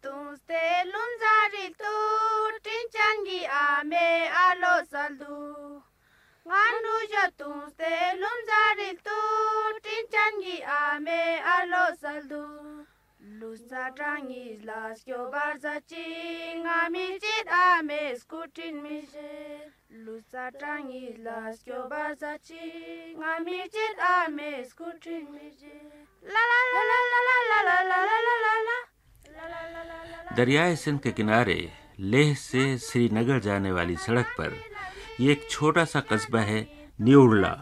tunste lunzari tu tinchangi ame alo saldu nganu ja tunste lunzari دریائے سندھ کے کنارے لیہ سے سری نگر جانے والی سڑک پر یہ ایک چھوٹا سا قصبہ ہے نیوڑلا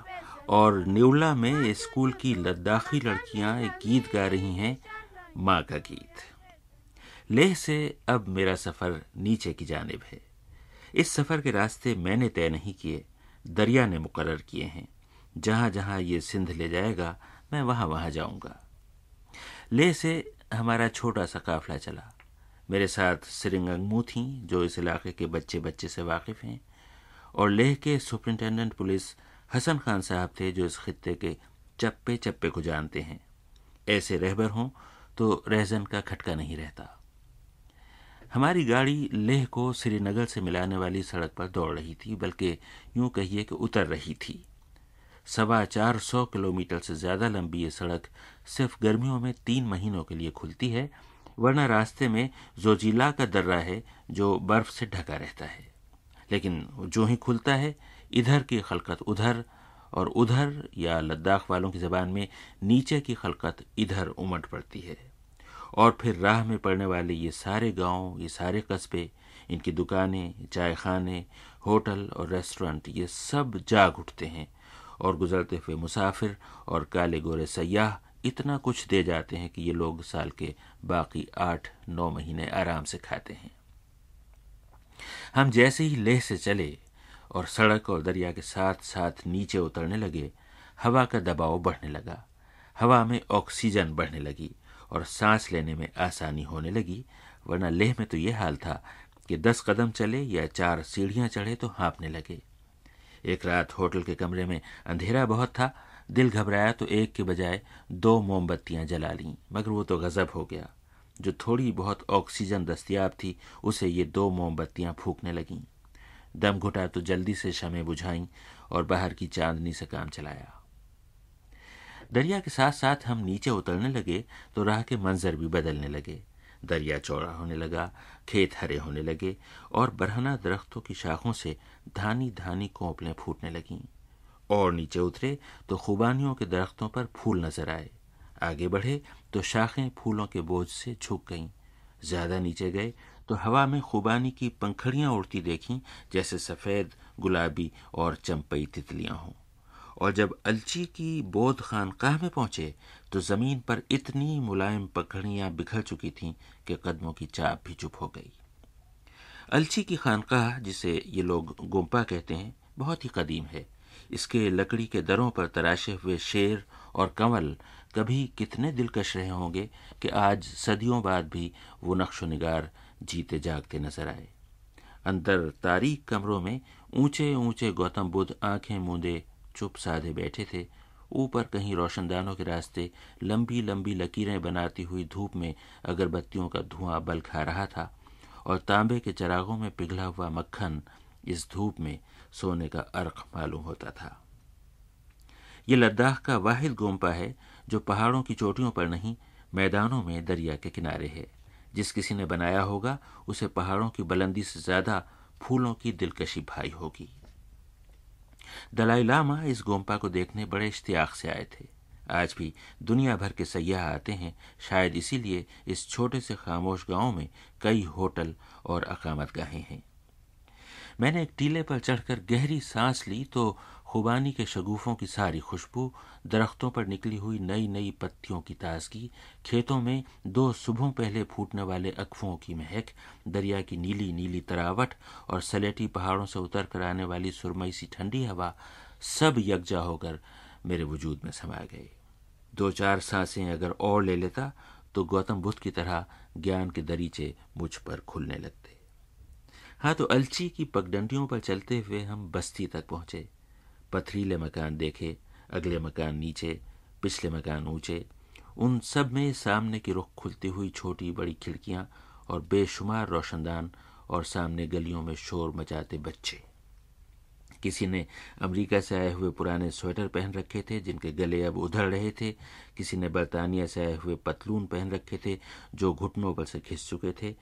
اور نیوڑلا میں اسکول کی لداخی لڑکیاں ایک گیت گا رہی ہیں، ماں کا گیت۔ لیہ سے اب میرا سفر نیچے کی جانب ہے۔ اس سفر کے راستے میں نے طے نہیں کیے، دریا نے مقرر کیے ہیں۔ جہاں جہاں یہ سندھ لے جائے گا، میں وہاں وہاں جاؤں گا۔ لے سے ہمارا چھوٹا سا قافلہ چلا۔ میرے ساتھ سرنگنگمو تھیں جو اس علاقے کے بچے بچے سے واقف ہیں، اور لیہ کے سپرنٹینڈنٹ پولیس حسن خان صاحب تھے جو اس خطے کے چپے چپے کو جانتے ہیں۔ ایسے رہبر ہوں تو رہزن کا کھٹکا نہیں رہتا۔ ہماری گاڑی لیہ کو سری نگر سے ملانے والی سڑک پر دوڑ رہی تھی، بلکہ یوں کہیے کہ اتر رہی تھی۔ سوا چار سو کلومیٹر سے زیادہ لمبی یہ سڑک صرف گرمیوں میں تین مہینوں کے لیے کھلتی ہے ورنہ راستے میں زوجیلا کا درہ ہے جو برف سے ڈھکا رہتا ہے۔ لیکن جو ہی کھلتا ہے، ادھر کی خلقت ادھر اور ادھر یا لداخ والوں کی زبان میں نیچے کی خلقت ادھر امٹ پڑتی ہے۔ اور پھر راہ میں پڑنے والے یہ سارے گاؤں، یہ سارے قصبے، ان کی دکانیں، چائے خانے، ہوٹل اور ریسٹورنٹ یہ سب جاگ اٹھتے ہیں اور گزرتے ہوئے مسافر اور کالے گورے سیاح اتنا کچھ دے جاتے ہیں کہ یہ لوگ سال کے باقی آٹھ نو مہینے آرام سے کھاتے ہیں۔ ہم جیسے ہی لیہ سے چلے اور سڑک اور دریا کے ساتھ ساتھ نیچے اترنے لگے، ہوا کا دباؤ بڑھنے لگا۔ ہوا میں آکسیجن بڑھنے لگی اور سانس لینے میں آسانی ہونے لگی، ورنہ لیہ میں تو یہ حال تھا کہ دس قدم چلے یا چار سیڑھیاں چڑھے تو ہانپنے لگے۔ ایک رات ہوٹل کے کمرے میں اندھیرا بہت تھا دل گھبرایا تو ایک کے بجائے دو موم بتیاں جلا لیں، مگر وہ تو غضب ہو گیا۔ جو تھوڑی بہت آکسیجن دستیاب تھی، اسے یہ دو موم بتیاں پھونکنے لگیں۔ دم گھٹا تو جلدی سے شمیں بجھائیں اور باہر کی چاندنی سے کام چلایا۔ دریا کے ساتھ ساتھ ہم نیچے اترنے لگے تو راہ کے منظر بھی بدلنے لگے۔ دریا چوڑا ہونے لگا، کھیت ہرے ہونے لگے اور برہنہ درختوں کی شاخوں سے دھانی دھانی کونپلیں پھوٹنے لگیں۔ اور نیچے اترے تو خوبانیوں کے درختوں پر پھول نظر آئے۔ آگے بڑھے تو شاخیں پھولوں کے بوجھ سے جھک گئیں۔ زیادہ نیچے گئے تو ہوا میں خوبانی کی پنکھڑیاں اڑتی دیکھیں، جیسے سفید، گلابی اور چمپئی تتلیاں ہوں۔ اور جب الچی کی بودھ خانقاہ میں پہنچے تو زمین پر اتنی ملائم پنکھڑیاں بکھر چکی تھیں کہ قدموں کی چاپ بھی چپ ہو گئی۔ الچی کی خانقاہ، جسے یہ لوگ گمپا کہتے ہیں، بہت ہی قدیم ہے۔ اس کے لکڑی کے دروں پر تراشے ہوئے شیر اور کنول کبھی کتنے دلکش رہے ہوں گے کہ آج صدیوں بعد بھی وہ نقش و نگار جیتے جاگتے نظر آئے۔ اندر تاریک کمروں میں اونچے اونچے گوتم بدھ آنکھیں موندے چپ سادھے بیٹھے تھے۔ اوپر کہیں روشن دانوں کے راستے لمبی لمبی لکیریں بناتی ہوئی دھوپ میں اگر بتیوں کا دھواں بل کھا رہا تھا اور تانبے کے چراغوں میں پگھلا ہوا مکھن اس دھوپ میں سونے کا عرق معلوم ہوتا تھا۔ یہ لداخ کا واحد گومپا ہے جو پہاڑوں کی چوٹیوں پر نہیں، میدانوں میں دریا کے کنارے ہے۔ جس کسی نے بنایا ہوگا، اسے پہاڑوں کی بلندی سے زیادہ پھولوں کی دلکشی بھائی ہوگی۔ دلائی لاما اس گومپا کو دیکھنے بڑے اشتیاق سے آئے تھے۔ آج بھی دنیا بھر کے سیاح آتے ہیں، شاید اسی لیے اس چھوٹے سے خاموش گاؤں میں کئی ہوٹل اور اقامت گاہیں ہیں۔ میں نے ایک ٹیلے پر چڑھ کر گہری سانس لی تو خوبانی کے شگوفوں کی ساری خوشبو درختوں پر نکلی ہوئی نئی نئی پتیوں کی تازگی، کھیتوں میں دو صبحوں پہلے پھوٹنے والے اکفوں کی مہک، دریا کی نیلی نیلی تراوٹ اور سلیٹی پہاڑوں سے اتر کر آنے والی سرمئی سی ٹھنڈی ہوا سب یکجا ہو کر میرے وجود میں سما گئے دو چار سانسیں اگر اور لے لیتا تو گوتم بدھ کی طرح گیان کے دریچے مجھ پر کھلنے لگتے۔ ہاں تو الچی کی پگڈنڈیوں پر چلتے ہوئے ہم بستی تک پہنچے۔ پتھریلے مکان دیکھے، اگلے مکان نیچے، پچھلے مکان اونچے۔ ان سب میں سامنے کی رخ کھلتی ہوئی چھوٹی بڑی کھڑکیاں اور بے شمار روشن دان اور سامنے گلیوں میں شور مچاتے بچے۔ کسی نے امریکہ سے آئے ہوئے پرانے سویٹر پہن رکھے تھے، جن کے گلے اب ادھر رہے تھے۔ کسی نے برطانیہ سے آئے ہوئے پتلون پہن رکھے تھے، جو گھٹنوں پر سے کھس چکے تھے۔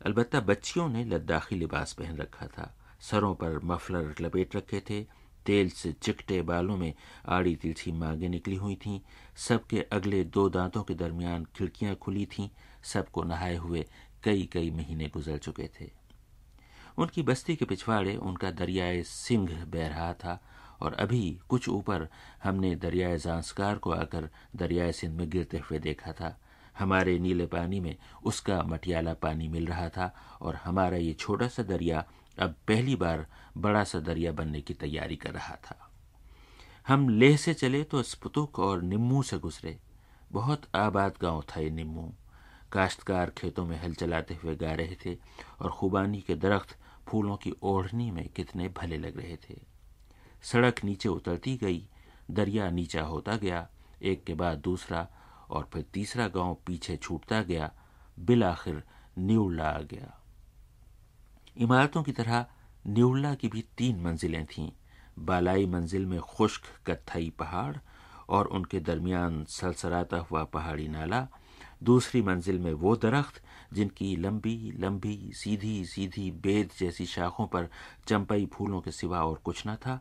البتہ بچیوں نے لداخی لباس پہن رکھا تھا۔ سروں پر مفلر لپیٹ رکھے تھے۔ تیل سے چکٹے بالوں میں آڑی تلچھی مانگیں نکلی ہوئی تھیں۔ سب کے اگلے دو دانتوں کے درمیان کھڑکیاں کھلی تھیں۔ سب کو نہائے ہوئے کئی کئی مہینے گزر چکے تھے۔ ان کی بستی کے پچھواڑے ان کا دریائے سنگھ بہ رہا تھا اور ابھی کچھ اوپر ہم نے دریائے زانسکار کو آ کر دریائے سندھ میں گرتے ہوئے دیکھا تھا۔ ہمارے نیلے پانی میں اس کا مٹیالہ پانی مل رہا تھا اور ہمارا یہ چھوٹا سا دریا اب پہلی بار بڑا سا دریا بننے کی تیاری کر رہا تھا۔ ہم لیہ سے چلے تو اسپتک اور نمو سے گزرے۔ بہت آباد گاؤں تھا یہ نمو۔ کاشتکار کھیتوں میں ہل چلاتے ہوئے گا رہے تھے اور خوبانی کے درخت پھولوں کی اوڑھنی میں کتنے بھلے لگ رہے تھے۔ سڑک نیچے اترتی گئی، دریا نیچا ہوتا گیا، ایک کے بعد دوسرا اور پھر تیسرا گاؤں پیچھے چھوٹتا گیا، بالآخر نیولا آ گیا۔ عمارتوں کی طرح نیولا کی بھی تین منزلیں تھیں۔ بالائی منزل میں خشک کتھئی پہاڑ اور ان کے درمیان سلسراتا ہوا پہاڑی نالا۔ دوسری منزل میں وہ درخت جن کی لمبی لمبی، سیدھی سیدھی بید جیسی شاخوں پر چمپئی پھولوں کے سوا اور کچھ نہ تھا۔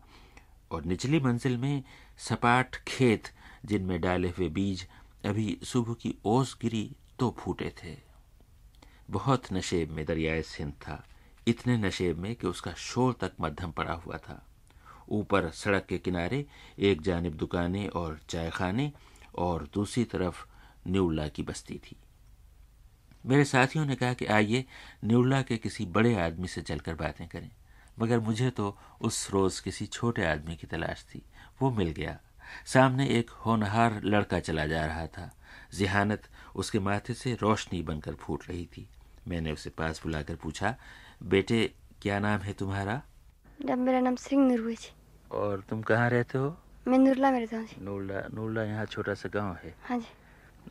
اور نچلی منزل میں سپاٹ کھیت جن میں ڈالے ہوئے بیج ابھی صبح کی اوس گری تو پھوٹے تھے۔ بہت نشیب میں دریائے سندھ تھا۔ اتنے نشیب میں کہ اس کا شور تک مدھم پڑا ہوا تھا۔ اوپر سڑک کے کنارے ایک جانب دکانیں اور چائے خانے اور دوسری طرف نیولا کی بستی تھی۔ میرے ساتھیوں نے کہا کہ آئیے نیولا کے کسی بڑے آدمی سے چل کر باتیں کریں، مگر مجھے تو اس روز کسی چھوٹے آدمی کی تلاش تھی، وہ مل گیا۔ سامنے ایک ہونہار لڑکا چلا جا رہا تھا۔ ذہانت اس کے ماتھے سے روشنی بن کر پھوٹ رہی تھی۔ میں نے اسے پاس بلا کر پوچھا بیٹے کیا نام ہے تمہارا؟ جب میرا نام سنگھ نروئی جی اور تم کہاں رہتے ہو؟ میں نورلا میں رہتا ہوں جی۔ نورلا نورلا یہاں چھوٹا سا گاؤں ہے۔ ہاں جی۔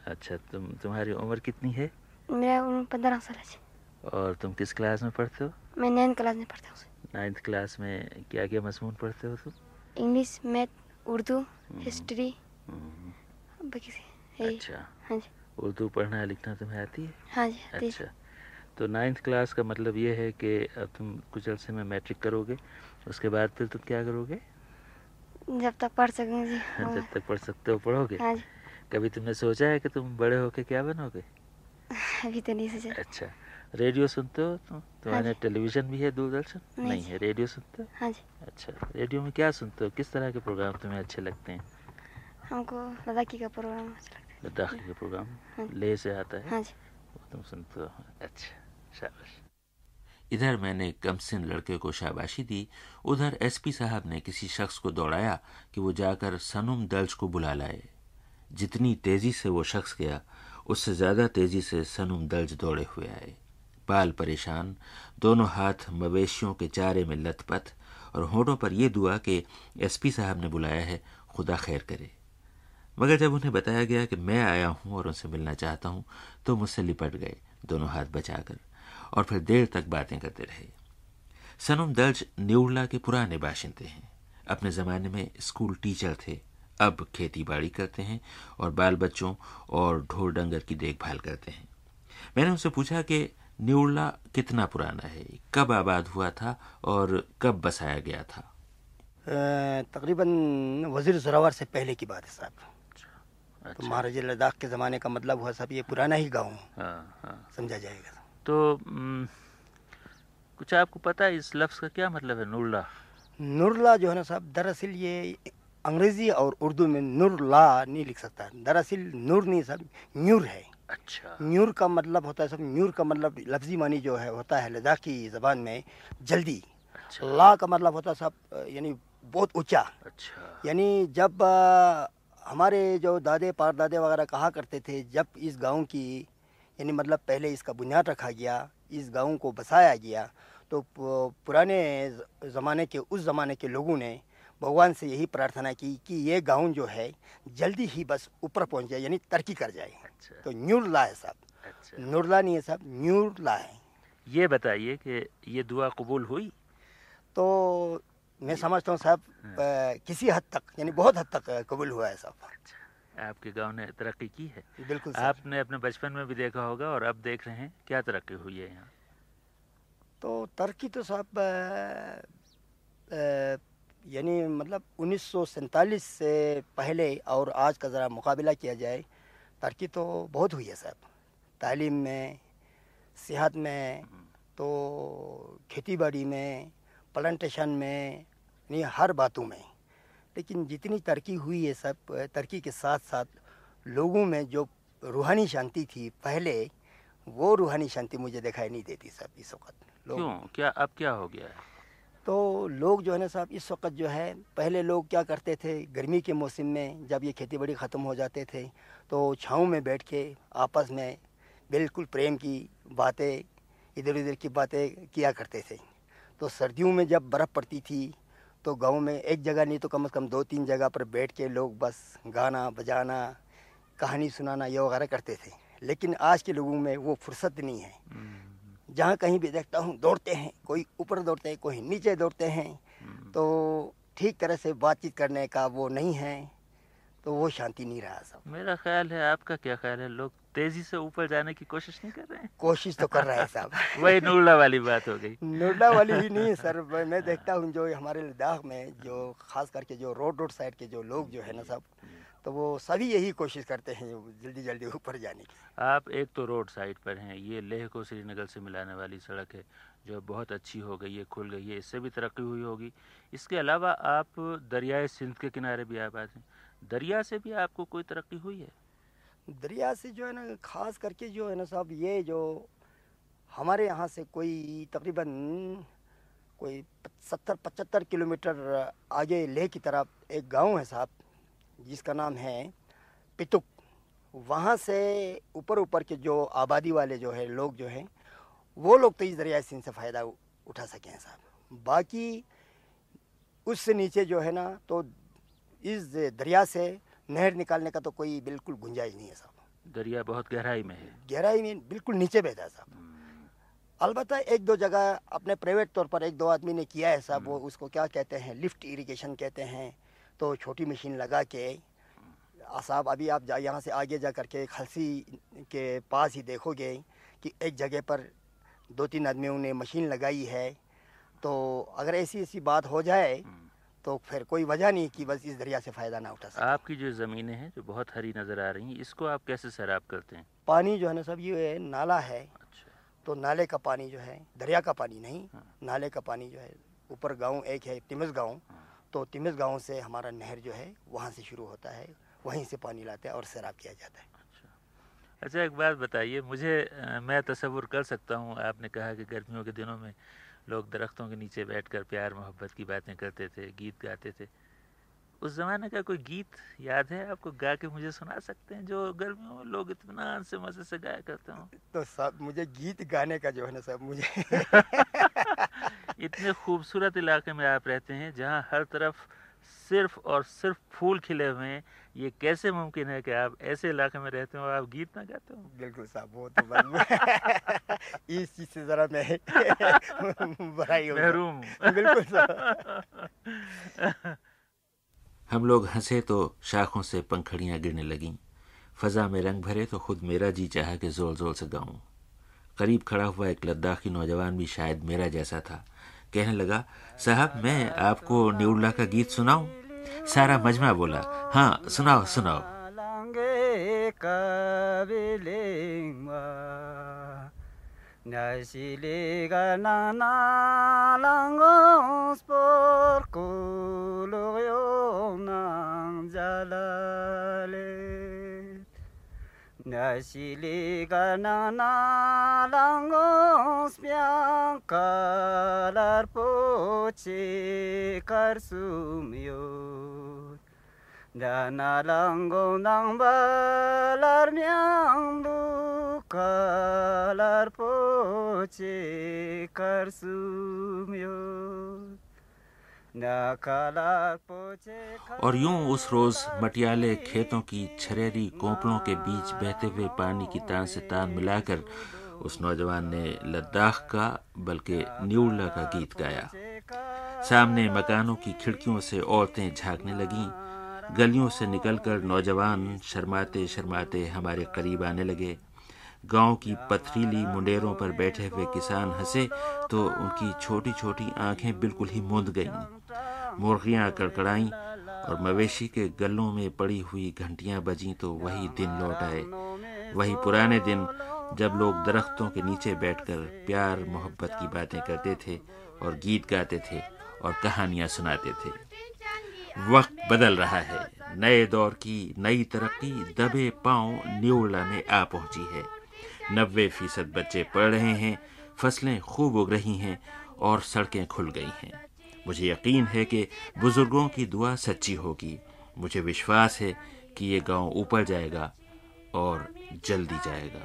اچھا تم تمہاری عمر کتنی ہے؟ میرا عمر پندرہ سال ہے جی۔ اور تم کس کلاس میں پڑھتے ہو؟ میں نائن کلاس میں پڑھتا ہوں جی۔ نائنتھ کلاس میں کیا کیا مضمون پڑھتے ہو تم؟ انگلش میتھ اردو ہسٹری اچھا ہاں جی اردو پڑھنا لکھنا تمہیں آتی ہے ہاں جی اچھا تو نائنتھ کلاس کا مطلب یہ ہے کہ اب تم کچھ عرصے میں میٹرک کرو گے اس کے بعد پھر تم کیا کرو گے جب تک پڑھ سکیں جی جب تک پڑھ سکتے ہو پڑھو گے کبھی تم نے سوچا ہے کہ تم بڑے ہو کے کیا بنو گے ابھی تو نہیں سوچا اچھا ریڈیو سنتے ہو تم؟ تمہارے جی۔ ٹیلی ویژن بھی ہے دوردرشن نہیں نہیں جی۔ ہے ریڈیو سنتے ہو؟ ہاں جی۔ اچھا ریڈیو میں کیا سنتے ہو؟ کس طرح کے پروگرام تمہیں اچھے لگتے ہیں؟ ہم کو لداخی کا پروگرام اچھا لگتا ہے۔ لداخی کے پروگرام؟ ہاں۔ لے سے آتا ہے؟ ہاں جی۔ وہ تم سنتے ہو؟ اچھا شاباش۔ ادھر میں نے کم سن لڑکے کو شاباشی دی۔ ادھر ایس پی صاحب نے کسی شخص کو دوڑایا کہ وہ جا کر سنم دلج کو بلا لائے۔ جتنی تیزی سے وہ شخص گیا اس سے زیادہ تیزی سے سنم دلج دوڑے ہوئے آئے۔ بال پریشان، دونوں ہاتھ مویشیوں کے چارے میں لت پت اور ہونٹوں پر یہ دعا کہ ایس پی صاحب نے بلایا ہے، خدا خیر کرے۔ مگر جب انہیں بتایا گیا کہ میں آیا ہوں اور ان سے ملنا چاہتا ہوں، تو مجھ سے لپٹ گئے، دونوں ہاتھ بچا کر اور پھر دیر تک باتیں کرتے رہے۔ سنم دلج نیوڑلا کے پرانے باشندے ہیں۔ اپنے زمانے میں اسکول ٹیچر تھے۔ اب کھیتی باڑی کرتے ہیں اور بال بچوں اور ڈھور ڈنگر کی دیکھ بھال کرتے ہیں۔ میں نے ان سے پوچھا کہ نیوڑلا کتنا پرانا ہے؟ کب آباد ہوا تھا اور کب بسایا گیا تھا؟ تقریباً وزیر زراور سے پہلے کی بات ہے صاحب۔ تو اچھا مہاراجہ لداخ کے زمانے کا مطلب ہوا صاحب یہ پرانا ہی گاؤں۔ ہاں ہاں۔ سمجھا جائے گا۔ تو کچھ آپ کو پتا ہے اس لفظ کا کیا مطلب ہے نورلا؟ نورلا جو ہے نا صاحب دراصل یہ انگریزی اور اردو میں نور لا نہیں لکھ سکتا۔ دراصل نور نہیں صاحب نیور ہے۔ اچھا۔ نیور کا مطلب ہوتا ہے صاحب نیور کا مطلب لفظی معنی جو ہے ہوتا ہے لداخی زبان میں جلدی۔ اچھا۔ لا کا مطلب ہوتا ہے صاحب یعنی بہت اونچا۔ اچھا۔ یعنی جب ہمارے جو دادے پار دادے وغیرہ کہا کرتے تھے جب اس گاؤں کی یعنی مطلب پہلے اس کا بنیاد رکھا گیا اس گاؤں کو بسایا گیا تو پرانے زمانے کے اس زمانے کے لوگوں نے بھگوان سے یہی پرارتھنا کی کہ یہ گاؤں جو ہے جلدی ہی بس اوپر پہنچ جائے یعنی ترقی کر جائے۔ تو نیور لا ہے صاحب اچھا۔ نورلا نہیں ہے صاحب نیورلا ہے۔ یہ بتائیے کہ یہ دعا قبول ہوئی؟ تو میں سمجھتا ہوں صاحب ہاں۔ کسی حد تک یعنی بہت حد تک قبول ہوا ہے صاحب آپ کے گاؤں نے ترقی کی ہے؟ بالکل آپ نے اپنے بچپن میں بھی دیکھا ہوگا اور اب دیکھ رہے ہیں کیا ترقی ہوئی ہے یہاں؟ تو ترقی تو صاحب یعنی مطلب انیس سو سینتالیس سے پہلے اور آج کا ذرا مقابلہ کیا جائے ترقی تو بہت ہوئی ہے صاحب۔ تعلیم میں، صحت میں، تو کھیتی باڑی میں پلانٹیشن میں یعنی ہر باتوں میں۔ لیکن جتنی ترقی ہوئی ہے سب ترقی کے ساتھ ساتھ لوگوں میں جو روحانی شانتی تھی پہلے، وہ روحانی شانتی مجھے دکھائی نہیں دیتی صاحب اس وقت۔ کیوں؟ کیا اب کیا ہو گیا ہے؟ تو لوگ جو ہے نا صاحب، اس وقت جو ہے، پہلے لوگ کیا کرتے تھے؟ گرمی کے موسم میں جب یہ کھیتی باڑی ختم ہو جاتے تھے، تو چھاؤں میں بیٹھ کے آپس میں بالکل پریم کی باتیں، ادھر ادھر کی باتیں کیا کرتے تھے۔ تو سردیوں میں جب برف پڑتی تھی، تو گاؤں میں ایک جگہ نہیں تو کم از کم دو تین جگہ پر بیٹھ کے لوگ بس گانا بجانا، کہانی سنانا یہ وغیرہ کرتے تھے۔ لیکن آج کے لوگوں میں وہ فرصت نہیں ہے۔ جہاں کہیں بھی دیکھتا ہوں دوڑتے ہیں کوئی اوپر دوڑتے ہیں کوئی نیچے دوڑتے ہیں تو ٹھیک طرح سے بات چیت کرنے کا وہ نہیں ہے تو وہ شانتی نہیں رہا سب۔ میرا خیال ہے آپ کا کیا خیال ہے؟ لوگ تیزی سے اوپر جانے کی کوشش نہیں کر رہے ہیں؟ کوشش تو کر رہے ہیں صاحب وہی نورلا والی بات ہو گئی۔ نورلا والی ہی نہیں سر میں دیکھتا ہوں جو ہمارے لداخ میں جو خاص کر کے جو روڈ روڈ سائڈ کے جو لوگ جو ہے نا صاحب تو وہ سبھی یہی کوشش کرتے ہیں جلدی جلدی اوپر جانے کی۔ آپ ایک تو روڈ سائڈ پر ہیں یہ لیہ کو سری نگر سے ملانے والی سڑک ہے جو بہت اچھی ہو گئی ہے کھل گئی ہے اس سے بھی ترقی ہوئی ہوگی۔ اس کے علاوہ آپ دریائے سندھ کے کنارے بھی آباد ہیں۔ دریا سے بھی آپ کو کوئی ترقی ہوئی ہے؟ دریا سے جو ہے نا خاص کر کے جو ہے نا صاحب یہ جو ہمارے یہاں سے کوئی تقریباً کوئی ستر پچہتر کلو میٹر آگے لے کی طرف ایک گاؤں ہے صاحب۔ جس کا نام ہے پتک وہاں سے اوپر اوپر کے جو آبادی والے جو ہے لوگ جو ہیں وہ لوگ تو اس دریائے سندھ سے فائدہ اٹھا سکے ہیں صاحب۔ باقی اس سے نیچے جو ہے نا تو اس دریا سے نہر نکالنے کا تو کوئی بالکل گنجائش نہیں ہے صاحب۔ دریا بہت گہرائی میں ہے۔ گہرائی میں بالکل نیچے بہتا ہے صاحب۔ البتہ ایک دو جگہ اپنے پرائیویٹ طور پر ایک دو آدمی نے کیا ہے صاحب وہ اس کو کیا کہتے ہیں لفٹ ایریگیشن کہتے ہیں۔ تو چھوٹی مشین لگا کے صاحب ابھی آپ یہاں سے آگے جا کر کے خلسی کے پاس ہی دیکھو گے کہ ایک جگہ پر دو تین آدمیوں نے مشین لگائی ہے۔ تو اگر ایسی ایسی بات ہو جائے تو پھر کوئی وجہ نہیں کہ بس اس دریا سے فائدہ نہ اٹھا سکے۔ آپ کی جو زمینیں ہیں جو بہت ہری نظر آ رہی ہیں اس کو آپ کیسے سیراب کرتے ہیں؟ پانی جو ہے نا سب یہ نالا ہے۔ اچھا۔ تو نالے کا پانی جو ہے دریا کا پانی نہیں ہاں۔ نالے کا پانی جو ہے اوپر گاؤں ایک ہے تمز گاؤں۔ ہاں۔ تو تمز گاؤں سے ہمارا نہر جو ہے وہاں سے شروع ہوتا ہے وہیں سے پانی لاتے ہیں اور سیراب کیا جاتا ہے۔ اچھا۔ اچھا ایک بات بتائیے مجھے میں تصور کر سکتا ہوں آپ نے کہا کہ گرمیوں کے دنوں میں لوگ درختوں کے نیچے بیٹھ کر پیار محبت کی باتیں کرتے تھے گیت گاتے تھے۔ اس زمانے کا کوئی گیت یاد ہے؟ آپ کو گا کے مجھے سنا سکتے ہیں جو گرمیوں میں لوگ اطمینان سے مزے سے گایا کرتے ہوں؟ تو سب مجھے گیت گانے کا جو ہے نا سب مجھے اتنے خوبصورت علاقے میں آپ رہتے ہیں جہاں ہر طرف صرف اور صرف پھول کھلے ہوئے ہیں۔ یہ کیسے ممکن ہے کہ آپ ایسے علاقے میں رہتے ہو آپ گیت نہ گاتے ہو بالکل صاحب وہ تو اس چیز سے ذرا میں بڑائی محروم بالکل صاحب۔ ہم لوگ ہنسے تو شاخوں سے پنکھڑیاں گرنے لگیں۔ فضا میں رنگ بھرے تو خود میرا جی چاہا کہ زور زور سے گاؤں۔ قریب کھڑا ہوا ایک لداخی نوجوان بھی شاید میرا جیسا تھا۔ کہنے لگا، صاحب، میں آپ کو نیولا کا گیت سناؤں؟ سارا مجمع بولا ہاں سناؤ سناؤ۔ Nasili ganana langos por kulo nang jalale گانگ سم کلر پو چرسوم نالگوں نام بلا کلر پو چرس م اور یوں اس روز مٹیالے کھیتوں کی چھریری کوپڑوں کے بیچ بہتے ہوئے پانی کی تان سے تان ملا کر اس نوجوان نے لداخ کا بلکہ نیوڑلا کا گیت گایا۔ سامنے مکانوں کی کھڑکیوں سے عورتیں جھانکنے لگیں۔ گلیوں سے نکل کر نوجوان شرماتے شرماتے ہمارے قریب آنے لگے۔ گاؤں کی پتھریلی منڈیروں پر بیٹھے ہوئے کسان ہنسے تو ان کی چھوٹی چھوٹی آنکھیں بالکل ہی موند گئیں۔ مرغیاں کڑکڑائیں اور مویشی کے گلوں میں پڑی ہوئی گھنٹیاں بجیں تو وہی دن لوٹ آئے۔ وہی پرانے دن جب لوگ درختوں کے نیچے بیٹھ کر پیار، محبت کی باتیں کرتے تھے اور گیت گاتے تھے اور کہانیاں سناتے تھے۔ وقت بدل رہا ہے۔ نئے دور کی نئی ترقی دبے پاؤں نیولا میں آ پہنچی ہے۔ نوے فیصد بچے پڑھ رہے ہیں، فصلیں خوب اگ رہی ہیں اور سڑکیں کھل گئی ہیں۔ مجھے یقین ہے کہ بزرگوں کی دعا سچی ہوگی مجھے وشواس ہے کہ یہ گاؤں اوپر جائے گا اور جلدی جائے گا